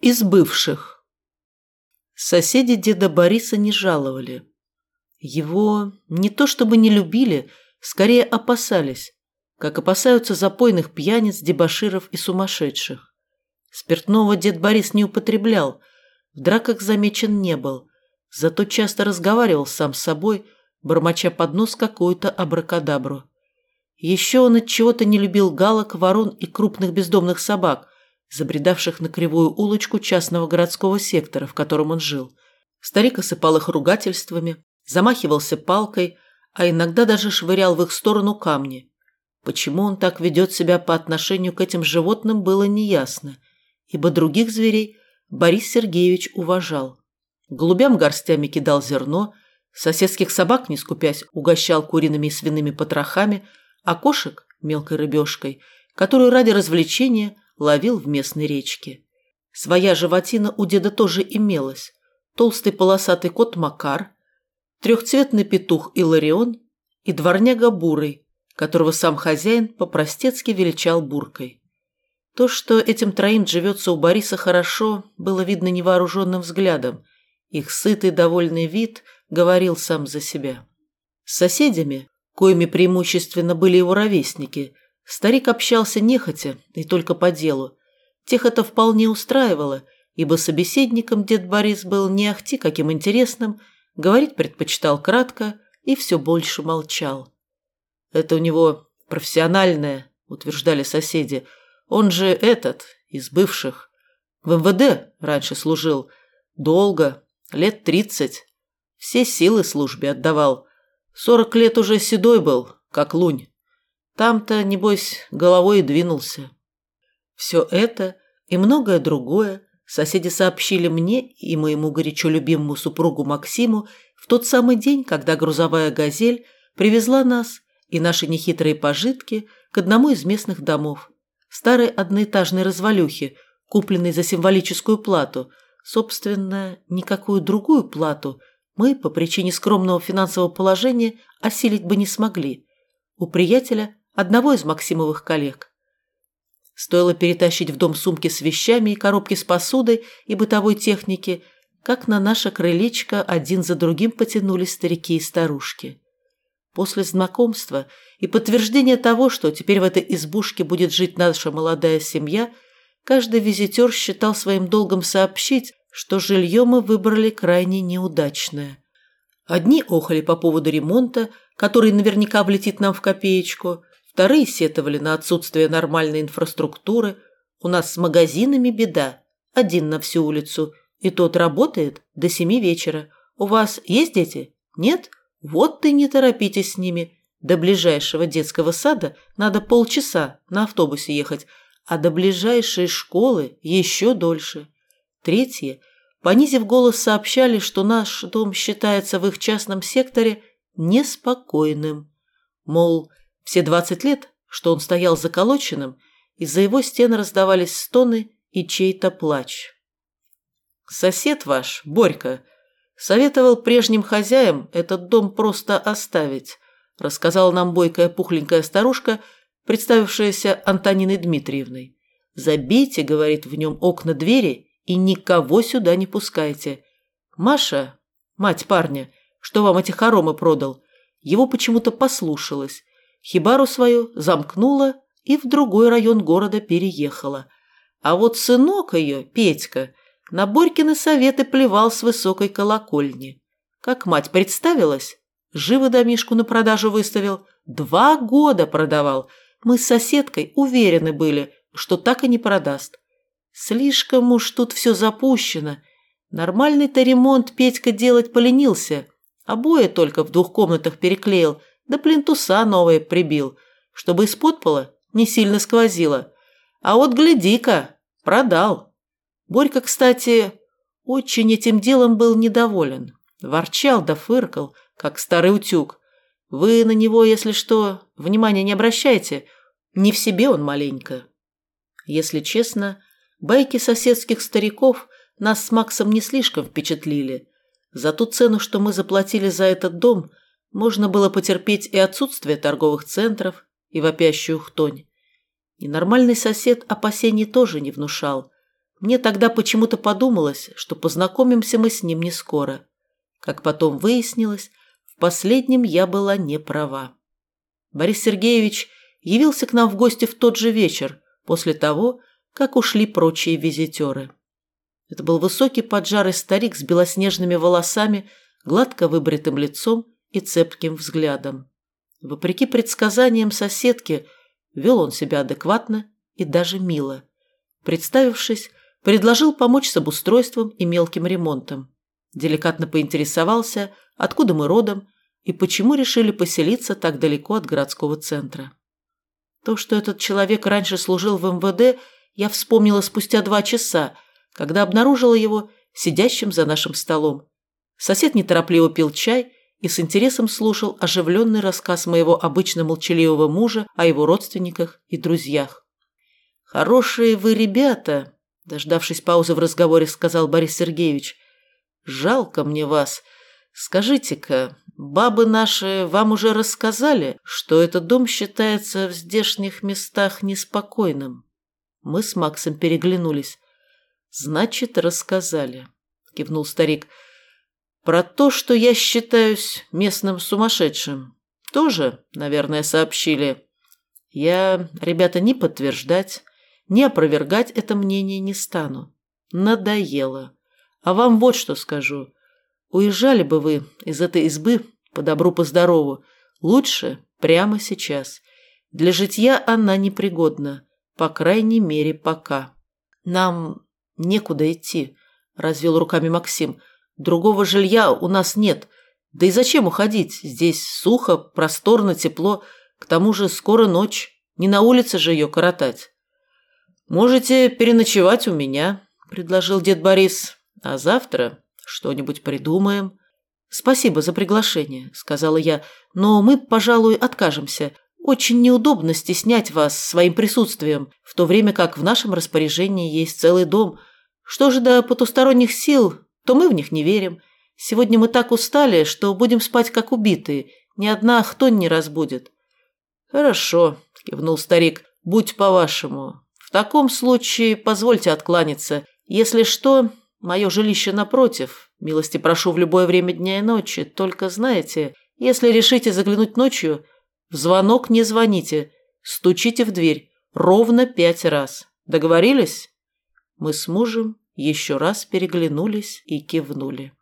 Из бывших. Соседи деда Бориса не жаловали. Его не то чтобы не любили, скорее опасались, как опасаются запойных пьяниц, дебоширов и сумасшедших. Спиртного дед Борис не употреблял, в драках замечен не был, зато часто разговаривал сам с собой, бормоча под нос какую-то абракадабру. Еще он от чего-то не любил галок, ворон и крупных бездомных собак, забредавших на кривую улочку частного городского сектора, в котором он жил. Старик осыпал их ругательствами, замахивался палкой, а иногда даже швырял в их сторону камни. Почему он так ведет себя по отношению к этим животным, было неясно, ибо других зверей Борис Сергеевич уважал. Голубям горстями кидал зерно, соседских собак, не скупясь, угощал куриными и свиными потрохами, а кошек – мелкой рыбешкой, которую ради развлечения ловил в местной речке. Своя животина у деда тоже имелась. Толстый полосатый кот Макар, трехцветный петух Иларион и дворняга Бурый, которого сам хозяин по-простецки величал Буркой. То, что этим троим живется у Бориса хорошо, было видно невооруженным взглядом. Их сытый довольный вид говорил сам за себя. С соседями, коими преимущественно были его ровесники, Старик общался нехотя и только по делу. Тех это вполне устраивало, ибо собеседником дед Борис был не ахти каким интересным, говорить предпочитал кратко и все больше молчал. «Это у него профессиональное», — утверждали соседи. «Он же этот, из бывших. В МВД раньше служил. Долго, лет тридцать. Все силы службе отдавал. Сорок лет уже седой был, как лунь. Там-то, небось, головой и двинулся. Все это и многое другое соседи сообщили мне и моему горячо любимому супругу Максиму в тот самый день, когда грузовая «Газель» привезла нас и наши нехитрые пожитки к одному из местных домов. Старой одноэтажной развалюхе, купленной за символическую плату. Собственно, никакую другую плату мы, по причине скромного финансового положения, осилить бы не смогли. У приятеля одного из Максимовых коллег. Стоило перетащить в дом сумки с вещами и коробки с посудой и бытовой техники, как на наше крылечко один за другим потянулись старики и старушки. После знакомства и подтверждения того, что теперь в этой избушке будет жить наша молодая семья, каждый визитер считал своим долгом сообщить, что жилье мы выбрали крайне неудачное. Одни охали по поводу ремонта, который наверняка влетит нам в копеечку, Вторые сетовали на отсутствие нормальной инфраструктуры. У нас с магазинами беда. Один на всю улицу. И тот работает до семи вечера. У вас есть дети? Нет? Вот ты не торопитесь с ними. До ближайшего детского сада надо полчаса на автобусе ехать, а до ближайшей школы еще дольше. Третье. Понизив голос, сообщали, что наш дом считается в их частном секторе неспокойным. Мол, все двадцать лет, что он стоял заколоченным, из-за его стен раздавались стоны и чей-то плач. «Сосед ваш, Борька, советовал прежним хозяям этот дом просто оставить», рассказала нам бойкая пухленькая старушка, представившаяся Антониной Дмитриевной. «Забейте, — говорит, — в нем окна двери и никого сюда не пускайте. Маша, мать парня, что вам эти хоромы продал, его почему-то послушалась хибару свою замкнула и в другой район города переехала. А вот сынок ее, Петька, на Борькины советы плевал с высокой колокольни. Как мать представилась, живо домишку на продажу выставил, два года продавал. Мы с соседкой уверены были, что так и не продаст. Слишком уж тут все запущено. Нормальный-то ремонт Петька делать поленился. Обои только в двух комнатах переклеил – да плинтуса новые прибил, чтобы из-под пола не сильно сквозило. А вот гляди-ка, продал. Борька, кстати, очень этим делом был недоволен. Ворчал да фыркал, как старый утюг. Вы на него, если что, внимания не обращайте. Не в себе он маленько. Если честно, байки соседских стариков нас с Максом не слишком впечатлили. За ту цену, что мы заплатили за этот дом, можно было потерпеть и отсутствие торговых центров, и вопящую хтонь. Ненормальный сосед опасений тоже не внушал. Мне тогда почему-то подумалось, что познакомимся мы с ним не скоро. Как потом выяснилось, в последнем я была не права. Борис Сергеевич явился к нам в гости в тот же вечер, после того, как ушли прочие визитеры. Это был высокий поджарый старик с белоснежными волосами, гладко выбритым лицом и цепким взглядом. Вопреки предсказаниям соседки, вел он себя адекватно и даже мило. Представившись, предложил помочь с обустройством и мелким ремонтом. Деликатно поинтересовался, откуда мы родом и почему решили поселиться так далеко от городского центра. То, что этот человек раньше служил в МВД, я вспомнила спустя два часа, когда обнаружила его сидящим за нашим столом. Сосед неторопливо пил чай и с интересом слушал оживленный рассказ моего обычно молчаливого мужа о его родственниках и друзьях. «Хорошие вы ребята», – дождавшись паузы в разговоре, сказал Борис Сергеевич. «Жалко мне вас. Скажите-ка, бабы наши вам уже рассказали, что этот дом считается в здешних местах неспокойным?» Мы с Максом переглянулись. «Значит, рассказали», – кивнул старик. «Про то, что я считаюсь местным сумасшедшим, тоже, наверное, сообщили. Я, ребята, не подтверждать, не опровергать это мнение не стану. Надоело. А вам вот что скажу. Уезжали бы вы из этой избы по добру, по здорову. Лучше прямо сейчас. Для житья она непригодна. По крайней мере, пока. Нам некуда идти, развел руками Максим. Другого жилья у нас нет. Да и зачем уходить? Здесь сухо, просторно, тепло. К тому же скоро ночь. Не на улице же ее коротать. «Можете переночевать у меня», – предложил дед Борис. «А завтра что-нибудь придумаем». «Спасибо за приглашение», – сказала я, – «но мы, пожалуй, откажемся. Очень неудобно стеснять вас своим присутствием, в то время как в нашем распоряжении есть целый дом. Что же до потусторонних сил, то мы в них не верим. Сегодня мы так устали, что будем спать как убитые. Ни одна хтонь не разбудит». «Хорошо», – кивнул старик, – «будь по-вашему. В таком случае позвольте откланяться. Если что, мое жилище напротив. Милости прошу в любое время дня и ночи. Только знаете, если решите заглянуть ночью, в звонок не звоните. Стучите в дверь ровно пять раз. Договорились? Мы с мужем еще раз переглянулись и кивнули.